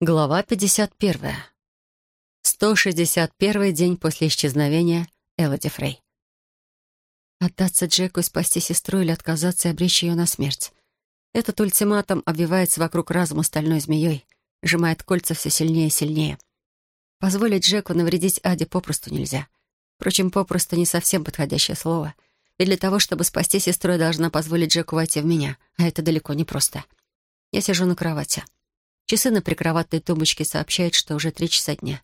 Глава 51. 161 день после исчезновения Элоди Фрей. Отдаться Джеку и спасти сестру или отказаться и обречь ее на смерть. Этот ультиматум обвивается вокруг разума стальной змеей, сжимает кольца все сильнее и сильнее. Позволить Джеку навредить Аде попросту нельзя. Впрочем, попросту не совсем подходящее слово. Ведь для того, чтобы спасти сестру, я должна позволить Джеку войти в меня, а это далеко не просто. Я сижу на кровати. Часы на прикроватной тумбочке сообщают, что уже три часа дня.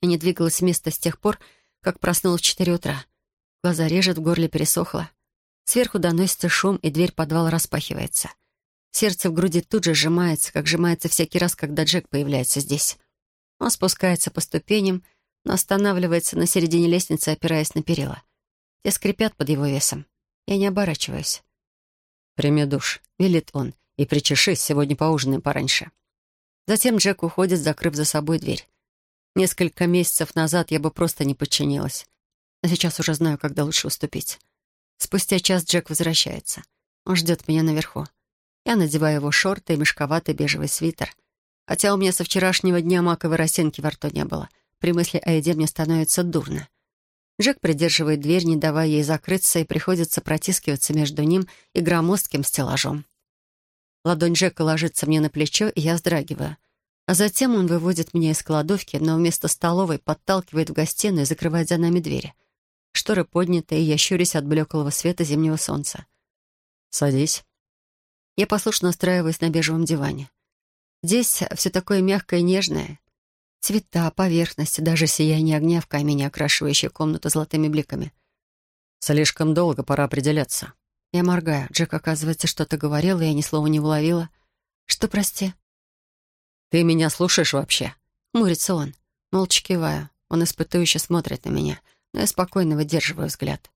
Я не двигалась с места с тех пор, как проснулась в четыре утра. Глаза режет, в горле пересохло. Сверху доносится шум, и дверь подвала распахивается. Сердце в груди тут же сжимается, как сжимается всякий раз, когда Джек появляется здесь. Он спускается по ступеням, но останавливается на середине лестницы, опираясь на перила. Те скрипят под его весом. Я не оборачиваюсь. «Прими душ», — велит он, — «и причешись, сегодня поужинаем пораньше». Затем Джек уходит, закрыв за собой дверь. Несколько месяцев назад я бы просто не подчинилась. Но сейчас уже знаю, когда лучше уступить. Спустя час Джек возвращается. Он ждет меня наверху. Я надеваю его шорты и мешковатый бежевый свитер. Хотя у меня со вчерашнего дня маковой росинки во рту не было. При мысли о еде мне становится дурно. Джек придерживает дверь, не давая ей закрыться, и приходится протискиваться между ним и громоздким стеллажом. Ладонь Джека ложится мне на плечо, и я вздрагиваю. А затем он выводит меня из кладовки, но вместо столовой подталкивает в гостиную и закрывает за нами двери. Шторы подняты, и я щурюсь от блеклого света зимнего солнца. «Садись». Я послушно устраиваюсь на бежевом диване. Здесь все такое мягкое и нежное. Цвета, поверхности, даже сияние огня в камине, окрашивающее комнату золотыми бликами. «Слишком долго, пора определяться». Я моргаю. Джек, оказывается, что-то говорил, и я ни слова не уловила. «Что, прости?» «Ты меня слушаешь вообще?» Мурится он. Молча киваю. Он испытующе смотрит на меня, но я спокойно выдерживаю взгляд.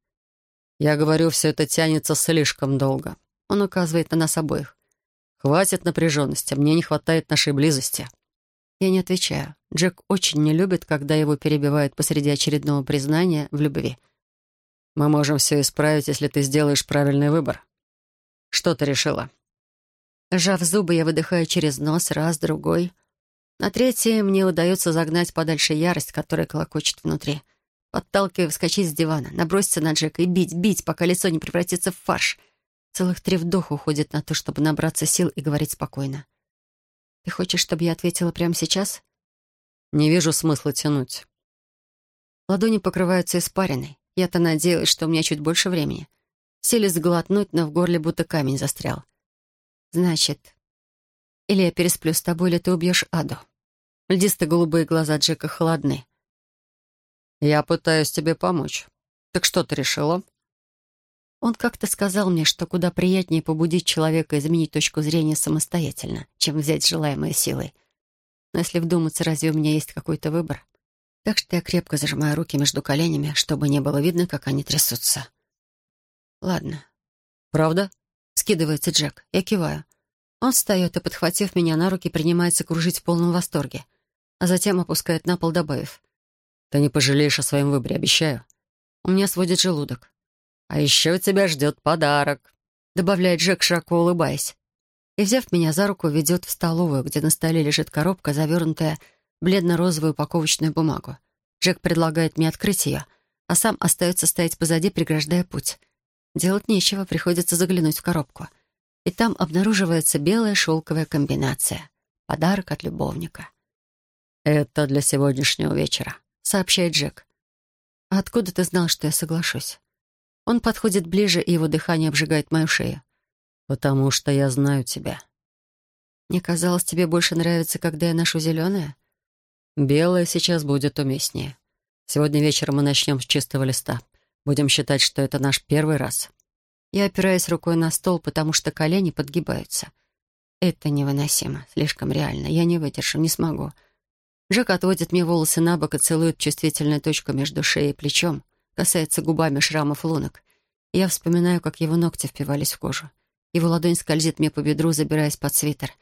«Я говорю, все это тянется слишком долго». Он указывает на нас обоих. «Хватит напряженности, мне не хватает нашей близости». Я не отвечаю. Джек очень не любит, когда его перебивают посреди очередного признания в любви. «Мы можем все исправить, если ты сделаешь правильный выбор». «Что ты решила?» Сжав зубы, я выдыхаю через нос раз, другой. На третье мне удается загнать подальше ярость, которая колокочет внутри. Подталкивая вскочить с дивана, наброситься на Джека и бить, бить, пока лицо не превратится в фарш. Целых три вдоха уходит на то, чтобы набраться сил и говорить спокойно. «Ты хочешь, чтобы я ответила прямо сейчас?» «Не вижу смысла тянуть». Ладони покрываются испариной. Я-то надеялась, что у меня чуть больше времени. Сели сглотнуть, но в горле будто камень застрял. Значит, или я пересплю с тобой, или ты убьешь Аду. Льдисто-голубые глаза Джека холодны. Я пытаюсь тебе помочь. Так что ты решила? Он как-то сказал мне, что куда приятнее побудить человека изменить точку зрения самостоятельно, чем взять желаемое силой. Но если вдуматься, разве у меня есть какой-то выбор? Так что я крепко зажимаю руки между коленями, чтобы не было видно, как они трясутся. Ладно. Правда? Скидывается Джек. Я киваю. Он встает и, подхватив меня на руки, принимается кружить в полном восторге, а затем опускает на пол, добавив. «Ты не пожалеешь о своем выборе, обещаю». У меня сводит желудок. «А еще тебя ждет подарок», — добавляет Джек, широко улыбаясь. И, взяв меня за руку, ведет в столовую, где на столе лежит коробка, завернутая бледно-розовую упаковочную бумагу. Джек предлагает мне открыть ее, а сам остается стоять позади, преграждая путь. Делать нечего, приходится заглянуть в коробку. И там обнаруживается белая шелковая комбинация. Подарок от любовника. «Это для сегодняшнего вечера», — сообщает Джек. «А откуда ты знал, что я соглашусь?» Он подходит ближе, и его дыхание обжигает мою шею. «Потому что я знаю тебя». «Мне казалось, тебе больше нравится, когда я ношу зеленое?» «Белое сейчас будет уместнее. Сегодня вечером мы начнем с чистого листа. Будем считать, что это наш первый раз. Я опираюсь рукой на стол, потому что колени подгибаются. Это невыносимо, слишком реально. Я не выдержу, не смогу. Джек отводит мне волосы на бок и целует чувствительную точку между шеей и плечом, касается губами шрамов лунок. Я вспоминаю, как его ногти впивались в кожу. Его ладонь скользит мне по бедру, забираясь под свитер.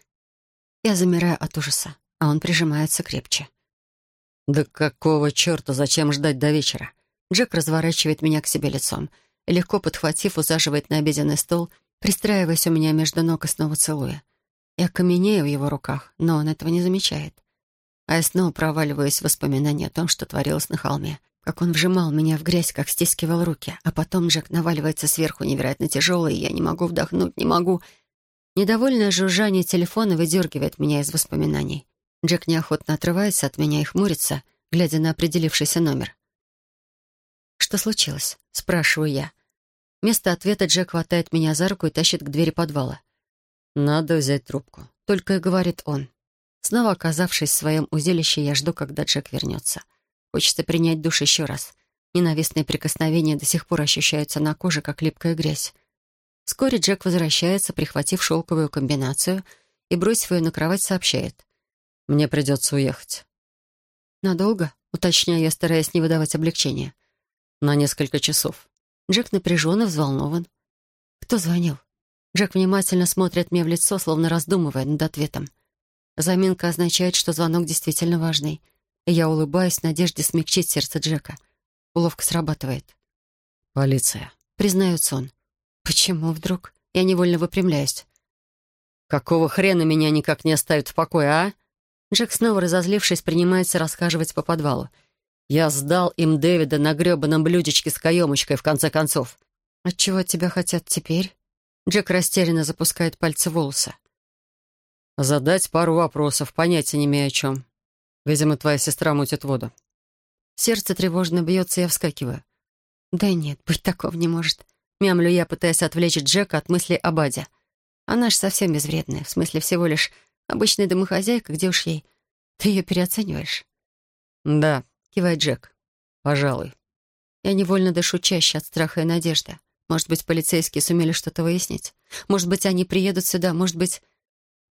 Я замираю от ужаса, а он прижимается крепче. «Да какого черта? Зачем ждать до вечера?» Джек разворачивает меня к себе лицом легко подхватив, усаживает на обеденный стол, пристраиваясь у меня между ног и снова целуя. Я каменею в его руках, но он этого не замечает. А я снова проваливаюсь в воспоминания о том, что творилось на холме. Как он вжимал меня в грязь, как стискивал руки. А потом Джек наваливается сверху невероятно тяжелый, и я не могу вдохнуть, не могу. Недовольное жужжание телефона выдергивает меня из воспоминаний. Джек неохотно отрывается от меня и хмурится, глядя на определившийся номер. «Что случилось?» — спрашиваю я. Вместо ответа Джек хватает меня за руку и тащит к двери подвала. «Надо взять трубку», — только и говорит он. Снова оказавшись в своем узилище, я жду, когда Джек вернется. Хочется принять душ еще раз. Ненавистные прикосновения до сих пор ощущаются на коже, как липкая грязь. Вскоре Джек возвращается, прихватив шелковую комбинацию, и, бросив ее на кровать, сообщает. «Мне придется уехать». «Надолго?» — уточняю я, стараясь не выдавать облегчения. «На несколько часов». Джек напряжен и взволнован. «Кто звонил?» Джек внимательно смотрит мне в лицо, словно раздумывая над ответом. Заминка означает, что звонок действительно важный. И я улыбаюсь в надежде смягчить сердце Джека. Уловка срабатывает. «Полиция», — признается он. «Почему вдруг?» Я невольно выпрямляюсь. «Какого хрена меня никак не оставят в покое, а?» Джек, снова разозлившись, принимается расхаживать по подвалу. «Я сдал им Дэвида на гребаном блюдечке с каемочкой, в конце концов». «Отчего от тебя хотят теперь?» Джек растерянно запускает пальцы в волосы. «Задать пару вопросов, понятия не имею о чем. Видимо, твоя сестра мутит воду». Сердце тревожно бьется, я вскакиваю. «Да нет, быть такого не может. Мямлю я, пытаясь отвлечь Джека от мыслей об Аде. Она ж совсем безвредная, в смысле всего лишь обычная домохозяйка, где уж ей. Ты ее переоцениваешь? «Да», — кивает Джек. «Пожалуй». Я невольно дышу чаще от страха и надежды. Может быть, полицейские сумели что-то выяснить? Может быть, они приедут сюда? Может быть...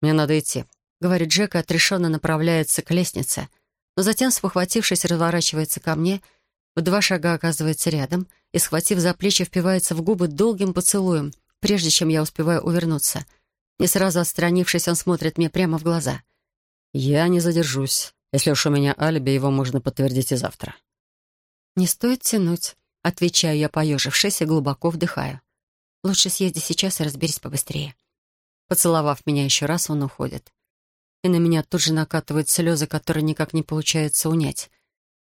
«Мне надо идти», — говорит Джек и отрешенно направляется к лестнице. Но затем, спохватившись, разворачивается ко мне — в два шага оказывается рядом и, схватив за плечи, впивается в губы долгим поцелуем, прежде чем я успеваю увернуться. Не сразу отстранившись, он смотрит мне прямо в глаза. «Я не задержусь. Если уж у меня алиби, его можно подтвердить и завтра». «Не стоит тянуть», — отвечаю я, поежившись и глубоко вдыхаю. «Лучше съезди сейчас и разберись побыстрее». Поцеловав меня еще раз, он уходит. И на меня тут же накатывают слезы, которые никак не получается унять.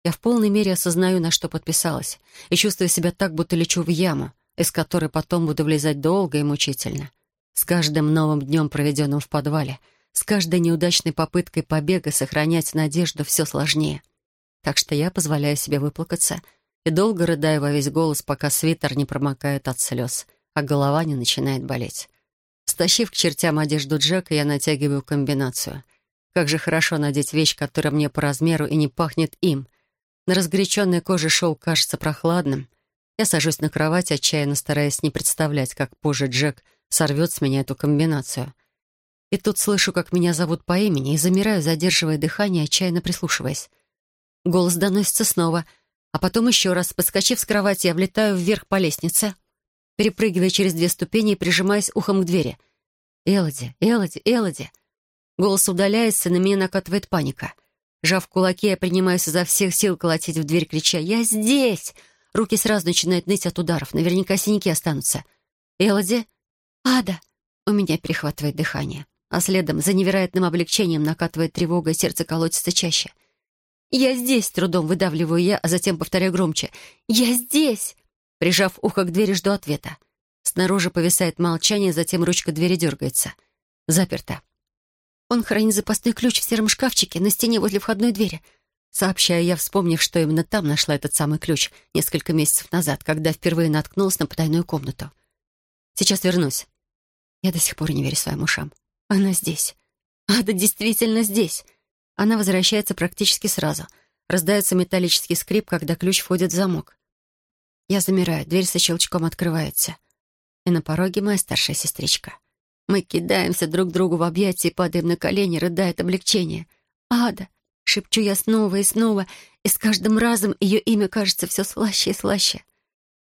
Я в полной мере осознаю, на что подписалась, и чувствую себя так, будто лечу в яму, из которой потом буду влезать долго и мучительно. С каждым новым днем, проведенным в подвале, с каждой неудачной попыткой побега сохранять надежду все сложнее. Так что я позволяю себе выплакаться и долго рыдаю во весь голос, пока свитер не промокает от слез, а голова не начинает болеть. Стащив к чертям одежду Джека, я натягиваю комбинацию. Как же хорошо надеть вещь, которая мне по размеру и не пахнет им — на разгоряченной коже шелк кажется прохладным. Я сажусь на кровать, отчаянно стараясь не представлять, как позже Джек сорвет с меня эту комбинацию. И тут слышу, как меня зовут по имени, и замираю, задерживая дыхание, отчаянно прислушиваясь. Голос доносится снова, а потом еще раз. Подскочив с кровати, я влетаю вверх по лестнице, перепрыгивая через две ступени и прижимаясь ухом к двери. «Элоди, Элоди, Элоди!» Голос удаляется, на меня накатывает паника — Жав кулаки, я принимаюсь изо всех сил колотить в дверь, крича «Я здесь!». Руки сразу начинают ныть от ударов. Наверняка синяки останутся. «Элоди?» «Ада!» У меня перехватывает дыхание. А следом, за невероятным облегчением, накатывает тревога, и сердце колотится чаще. «Я здесь!» — трудом выдавливаю я, а затем повторяю громче. «Я здесь!» Прижав ухо к двери, жду ответа. Снаружи повисает молчание, затем ручка двери дергается. Заперта. Он хранит запасной ключ в сером шкафчике на стене возле входной двери. Сообщаю я, вспомнив, что именно там нашла этот самый ключ несколько месяцев назад, когда впервые наткнулась на потайную комнату. Сейчас вернусь. Я до сих пор не верю своим ушам. Она здесь. Ада действительно здесь. Она возвращается практически сразу. Раздается металлический скрип, когда ключ входит в замок. Я замираю, дверь со щелчком открывается. И на пороге моя старшая сестричка. Мы кидаемся друг другу в объятия и падаем на колени, рыдая от облегчения. «Ада!» — шепчу я снова и снова, и с каждым разом ее имя кажется все слаще и слаще.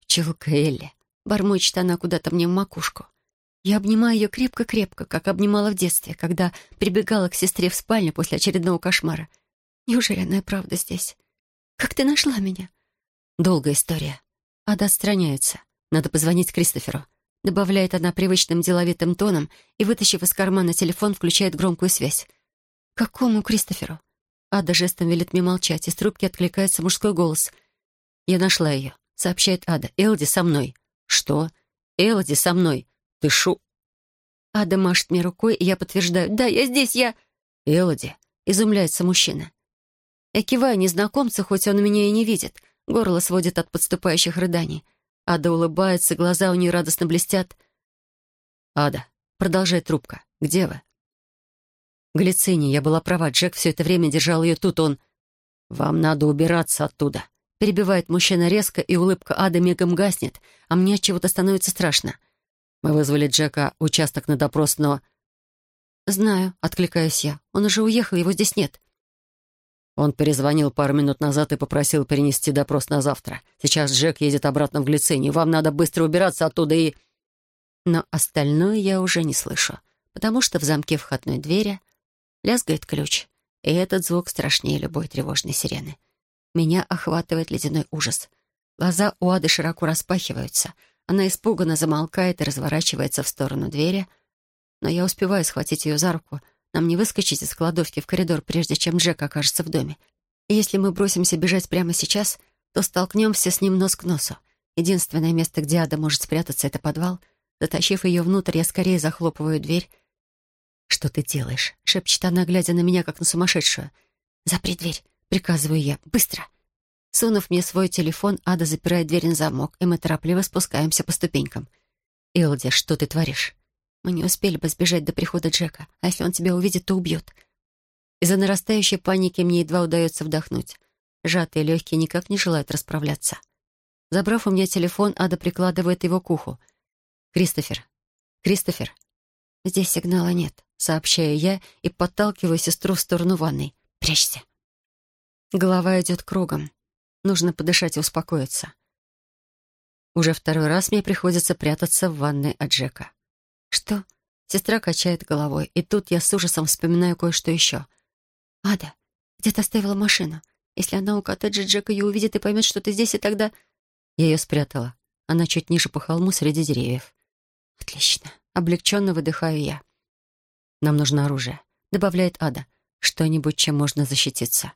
«Пчелка Элли!» — бормочет она куда-то мне в макушку. Я обнимаю ее крепко-крепко, как обнимала в детстве, когда прибегала к сестре в спальню после очередного кошмара. Неужели она и правда здесь? Как ты нашла меня? Долгая история. Ада отстраняется. Надо позвонить Кристоферу. добавляет она привычным деловитым тоном и, вытащив из кармана телефон, включает громкую связь. «Какому Кристоферу?» Ада жестом велит мне молчать, из трубки откликается мужской голос. «Я нашла ее», — сообщает Ада. «Элди со мной». «Что?» «Элди со мной. Ты шу...» Ада машет мне рукой, и я подтверждаю. «Да, я здесь, я...» «Элоди», — изумляется мужчина. Я киваю незнакомцу, хоть он меня и не видит. Горло сводит от подступающих рыданий. Ада улыбается, глаза у нее радостно блестят. «Ада», — продолжает трубка, — «где вы?» Глициния, я была права, Джек все это время держал ее тут, он... «Вам надо убираться оттуда», — перебивает мужчина резко, и улыбка Ады мигом гаснет, а мне от чего-то становится страшно. Мы вызвали Джека участок на допрос, но... «Знаю», — откликаюсь я. «Он уже уехал, его здесь нет». Он перезвонил пару минут назад и попросил перенести допрос на завтра. Сейчас Джек едет обратно в Глицинию. Вам надо быстро убираться оттуда и... Но остальное я уже не слышу, потому что в замке входной двери лязгает ключ, и этот звук страшнее любой тревожной сирены. Меня охватывает ледяной ужас. Глаза у Ады широко распахиваются. Она испуганно замолкает и разворачивается в сторону двери, но я успеваю схватить ее за руку — нам не выскочить из кладовки в коридор, прежде чем Джек окажется в доме. И если мы бросимся бежать прямо сейчас, то столкнемся с ним нос к носу. Единственное место, где Ада может спрятаться, — это подвал. Затащив ее внутрь, я скорее захлопываю дверь. «Что ты делаешь?» — шепчет она, глядя на меня, как на сумасшедшую. «Запри дверь!» — приказываю я. «Быстро!» Сунув мне свой телефон, Ада запирает дверь на замок, и мы торопливо спускаемся по ступенькам. «Илди, что ты творишь?» Мы не успели бы сбежать до прихода Джека, а если он тебя увидит, то убьет. Из-за нарастающей паники мне едва удается вдохнуть. Сжатые легкие никак не желают расправляться. Забрав у меня телефон, Ада прикладывает его к уху. «Кристофер! Кристофер!» «Здесь сигнала нет», — сообщаю я и подталкиваю сестру в сторону ванной. «Прячься!» Голова идет кругом. Нужно подышать и успокоиться. Уже второй раз мне приходится прятаться в ванной от Джека. «Что?» Сестра качает головой, и тут я с ужасом вспоминаю кое-что еще. «Ада, где ты оставила машину? Если она у коттеджа Джека ее увидит и поймет, что ты здесь, и тогда...» Я ее спрятала. Она чуть ниже по холму среди деревьев. «Отлично. Облегченно выдыхаю я. Нам нужно оружие», — добавляет Ада. «Что-нибудь, чем можно защититься».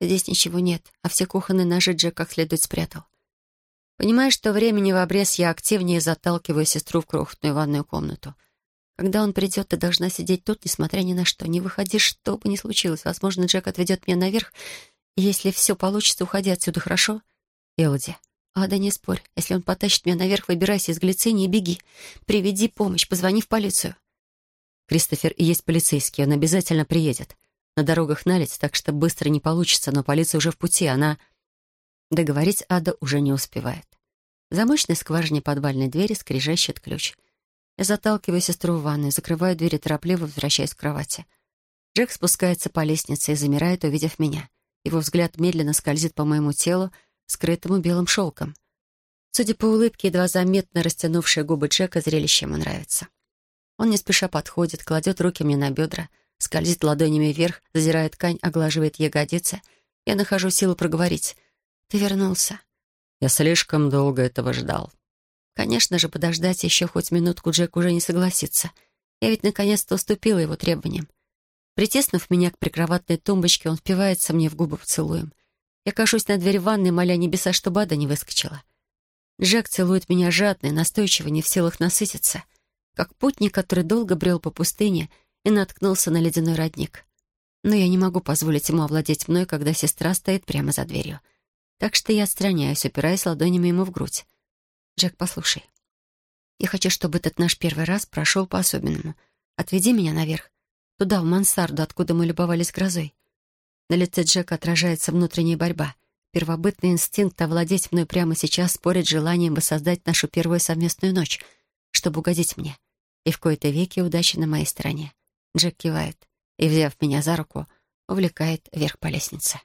Здесь ничего нет, а все кухонные ножи Джек как следует спрятал. Понимая, что времени в обрез, я активнее заталкиваю сестру в крохотную ванную комнату. Когда он придет, ты должна сидеть тут, несмотря ни на что. Не выходи, что бы ни случилось. Возможно, Джек отведет меня наверх. Если все получится, уходи отсюда, хорошо? Элоди. Ада, не спорь. Если он потащит меня наверх, выбирайся из глицинии и беги. Приведи помощь, позвони в полицию. Кристофер и есть полицейский, он обязательно приедет. На дорогах налить, так что быстро не получится, но полиция уже в пути, она... Договорить Ада уже не успевает. В замочной скважине подвальной двери скрежещет ключ. Я заталкиваю сестру в ванную, закрываю дверь и торопливо возвращаюсь к кровати. Джек спускается по лестнице и замирает, увидев меня. Его взгляд медленно скользит по моему телу, скрытому белым шелком. Судя по улыбке, едва заметно растянувшие губы Джека, зрелище ему нравится. Он не спеша подходит, кладет руки мне на бедра, скользит ладонями вверх, задирает ткань, оглаживает ягодицы. Я нахожу силу проговорить. Ты вернулся. Я слишком долго этого ждал. Конечно же, подождать еще хоть минутку Джек уже не согласится. Я ведь наконец-то уступила его требованиям. Притеснув меня к прикроватной тумбочке, он впивается мне в губы поцелуем. Я кашусь на дверь ванной, моля небеса, чтобы Ада не выскочила. Джек целует меня жадно и настойчиво, не в силах насытиться, как путник, который долго брел по пустыне и наткнулся на ледяной родник. Но я не могу позволить ему овладеть мной, когда сестра стоит прямо за дверью — так что я отстраняюсь, упираясь ладонями ему в грудь. «Джек, послушай. Я хочу, чтобы этот наш первый раз прошел по-особенному. Отведи меня наверх, туда, в мансарду, откуда мы любовались грозой». На лице Джека отражается внутренняя борьба. Первобытный инстинкт овладеть мной прямо сейчас спорит желанием воссоздать нашу первую совместную ночь, чтобы угодить мне. И в кои-то веки удача на моей стороне. Джек кивает и, взяв меня за руку, увлекает вверх по лестнице.